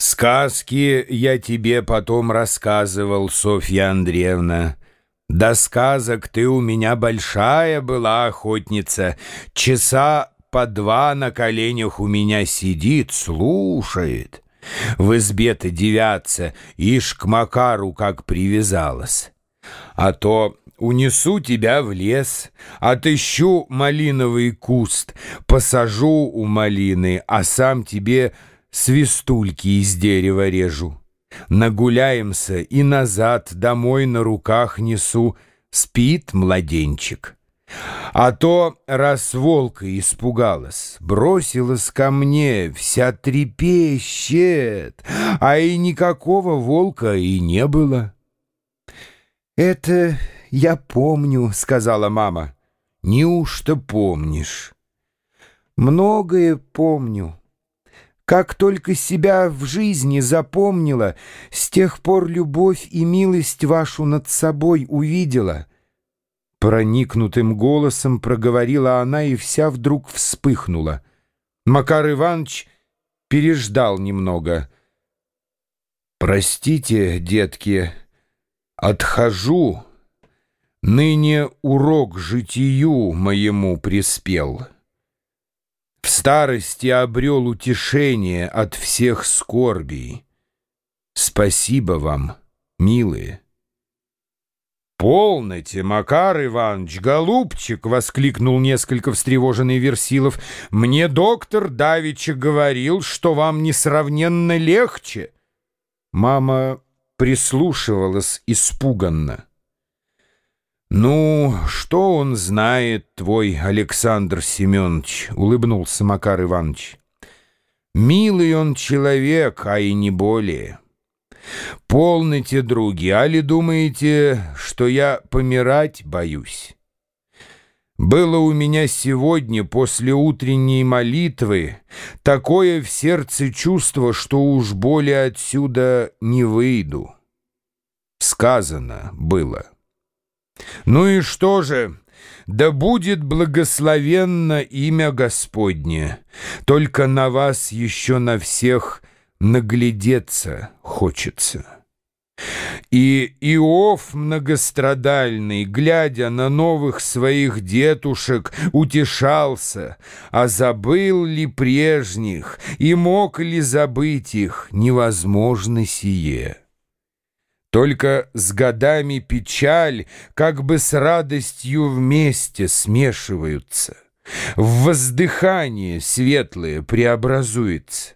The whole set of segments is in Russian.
Сказки я тебе потом рассказывал, Софья Андреевна. До сказок ты у меня большая была охотница. Часа по два на коленях у меня сидит, слушает. В избе-то девятся, ишь к Макару как привязалась. А то унесу тебя в лес, отыщу малиновый куст, посажу у малины, а сам тебе свистульки из дерева режу. Нагуляемся и назад домой на руках несу, спит младенчик. А то, раз волка испугалась, бросилась ко мне, вся трепещет, а и никакого волка и не было. «Это я помню», — сказала мама. «Неужто помнишь?» «Многое помню». Как только себя в жизни запомнила, с тех пор любовь и милость вашу над собой увидела. Проникнутым голосом проговорила она и вся вдруг вспыхнула. Макар Иванович переждал немного. «Простите, детки, отхожу. Ныне урок житию моему приспел» в старости обрел утешение от всех скорбей. Спасибо вам, милые. «Полноте, Макар Иванович, голубчик!» — воскликнул несколько встревоженный Версилов. «Мне доктор Давича говорил, что вам несравненно легче». Мама прислушивалась испуганно. «Ну, что он знает, твой Александр Семенович?» — улыбнулся Макар Иванович. «Милый он человек, а и не более. Полните, други, а ли думаете, что я помирать боюсь?» Было у меня сегодня после утренней молитвы такое в сердце чувство, что уж более отсюда не выйду. Сказано было. Ну и что же? Да будет благословенно имя Господне. Только на вас еще на всех наглядеться хочется. И Иов многострадальный, глядя на новых своих детушек, утешался, а забыл ли прежних, и мог ли забыть их, невозможно сие. Только с годами печаль как бы с радостью вместе смешиваются. В воздыхание светлое преобразуется.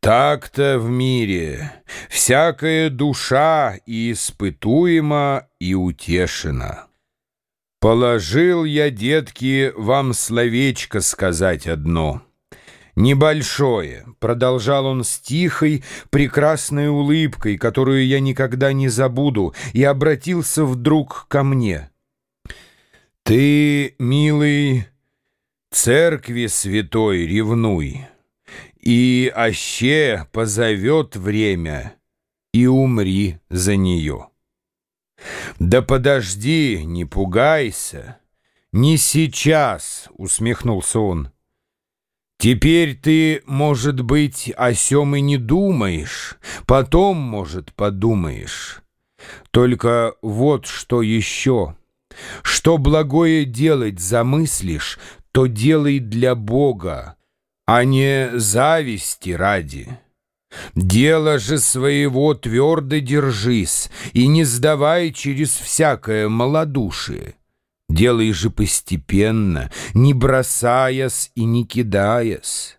Так-то в мире всякая душа и испытуема, и утешена. Положил я, детки, вам словечко сказать одно — «Небольшое», — продолжал он с тихой, прекрасной улыбкой, которую я никогда не забуду, и обратился вдруг ко мне. «Ты, милый, церкви святой ревнуй, и аще позовет время, и умри за нее». «Да подожди, не пугайся, не сейчас», — усмехнулся он, — Теперь ты, может быть, о сем и не думаешь, потом, может, подумаешь. Только вот что еще. Что благое делать замыслишь, то делай для Бога, а не зависти ради. Дело же своего твердо держись и не сдавай через всякое малодушие. Делай же постепенно, не бросаясь и не кидаясь.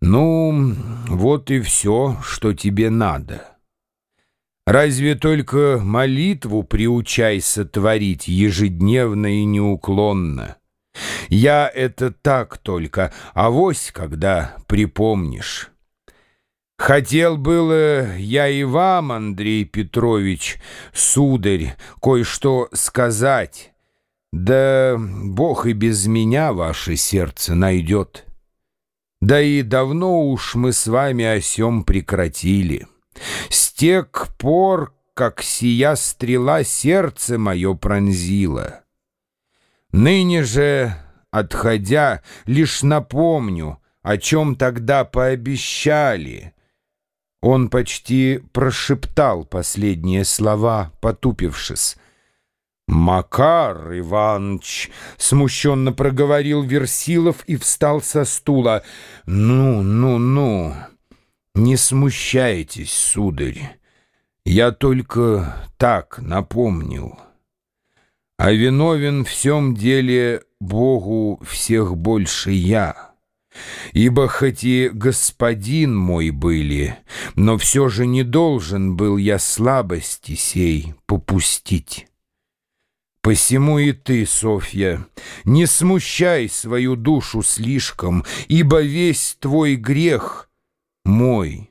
Ну, вот и все, что тебе надо. Разве только молитву приучайся творить ежедневно и неуклонно. Я это так только, авось, когда припомнишь. Хотел было я и вам, Андрей Петрович, сударь, кое-что сказать, да Бог и без меня ваше сердце найдет. Да и давно уж мы с вами о сем прекратили. С тех пор, как сия стрела сердце мое пронзила. Ныне же, отходя, лишь напомню, о чем тогда пообещали». Он почти прошептал последние слова, потупившись. «Макар Иванович!» — смущенно проговорил Версилов и встал со стула. «Ну, ну, ну, не смущайтесь, сударь. Я только так напомнил. А виновен в всем деле Богу всех больше я. Ибо хоть и господин мой были, но все же не должен был я слабости сей попустить». Посему и ты, Софья, не смущай свою душу слишком, ибо весь твой грех мой.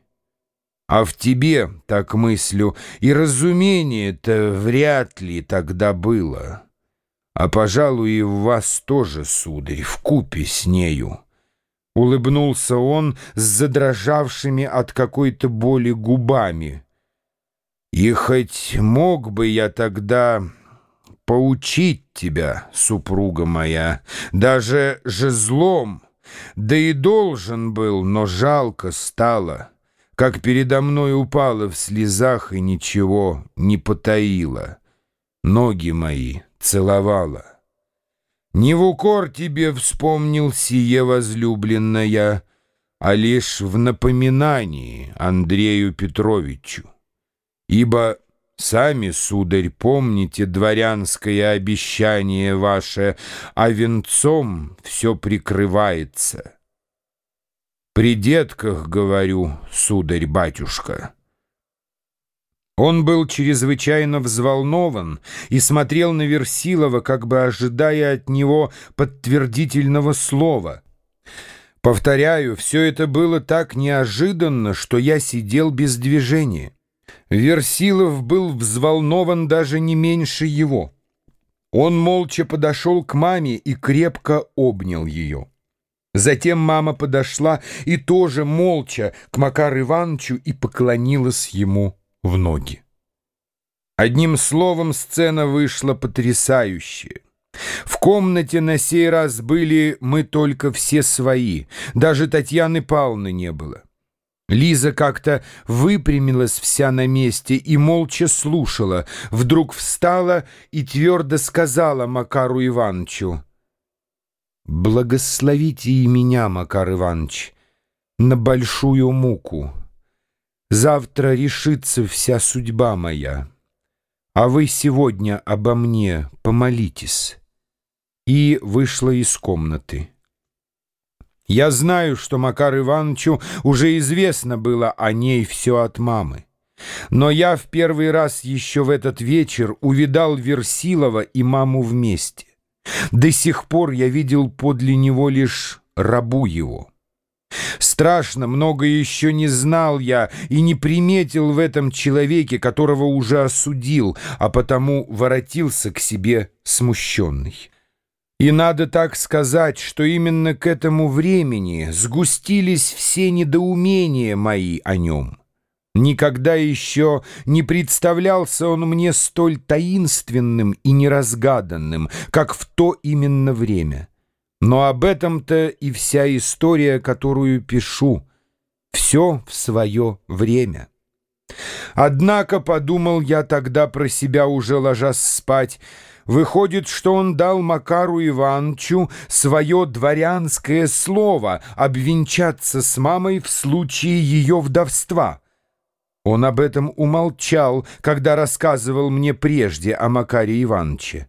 А в тебе, так мыслю, и разумение-то вряд ли тогда было. А, пожалуй, и в вас тоже, сударь, в купе с нею. Улыбнулся он с задрожавшими от какой-то боли губами. И хоть мог бы я тогда поучить тебя, супруга моя, даже жезлом, да и должен был, но жалко стало, как передо мной упала в слезах и ничего не потаила, ноги мои целовала. Не в укор тебе вспомнил сие возлюбленная, а лишь в напоминании Андрею Петровичу, ибо Сами, сударь, помните дворянское обещание ваше, а венцом все прикрывается. При детках, говорю, сударь-батюшка. Он был чрезвычайно взволнован и смотрел на Версилова, как бы ожидая от него подтвердительного слова. Повторяю, все это было так неожиданно, что я сидел без движения. Версилов был взволнован даже не меньше его. Он молча подошел к маме и крепко обнял ее. Затем мама подошла и тоже молча к Макару Ивановичу и поклонилась ему в ноги. Одним словом, сцена вышла потрясающая. В комнате на сей раз были мы только все свои, даже Татьяны Павловны не было. Лиза как-то выпрямилась вся на месте и молча слушала, вдруг встала и твердо сказала Макару Ивановичу, «Благословите и меня, Макар Иванович, на большую муку. Завтра решится вся судьба моя, а вы сегодня обо мне помолитесь». И вышла из комнаты. Я знаю, что Макар Ивановичу уже известно было о ней все от мамы. Но я в первый раз еще в этот вечер увидал Версилова и маму вместе. До сих пор я видел подле него лишь рабу его. Страшно много еще не знал я и не приметил в этом человеке, которого уже осудил, а потому воротился к себе смущенный. И надо так сказать, что именно к этому времени сгустились все недоумения мои о нем. Никогда еще не представлялся он мне столь таинственным и неразгаданным, как в то именно время. Но об этом-то и вся история, которую пишу. Все в свое время. Однако, подумал я тогда про себя, уже ложась спать, Выходит, что он дал Макару Ивановичу свое дворянское слово обвенчаться с мамой в случае ее вдовства. Он об этом умолчал, когда рассказывал мне прежде о Макаре Ивановиче.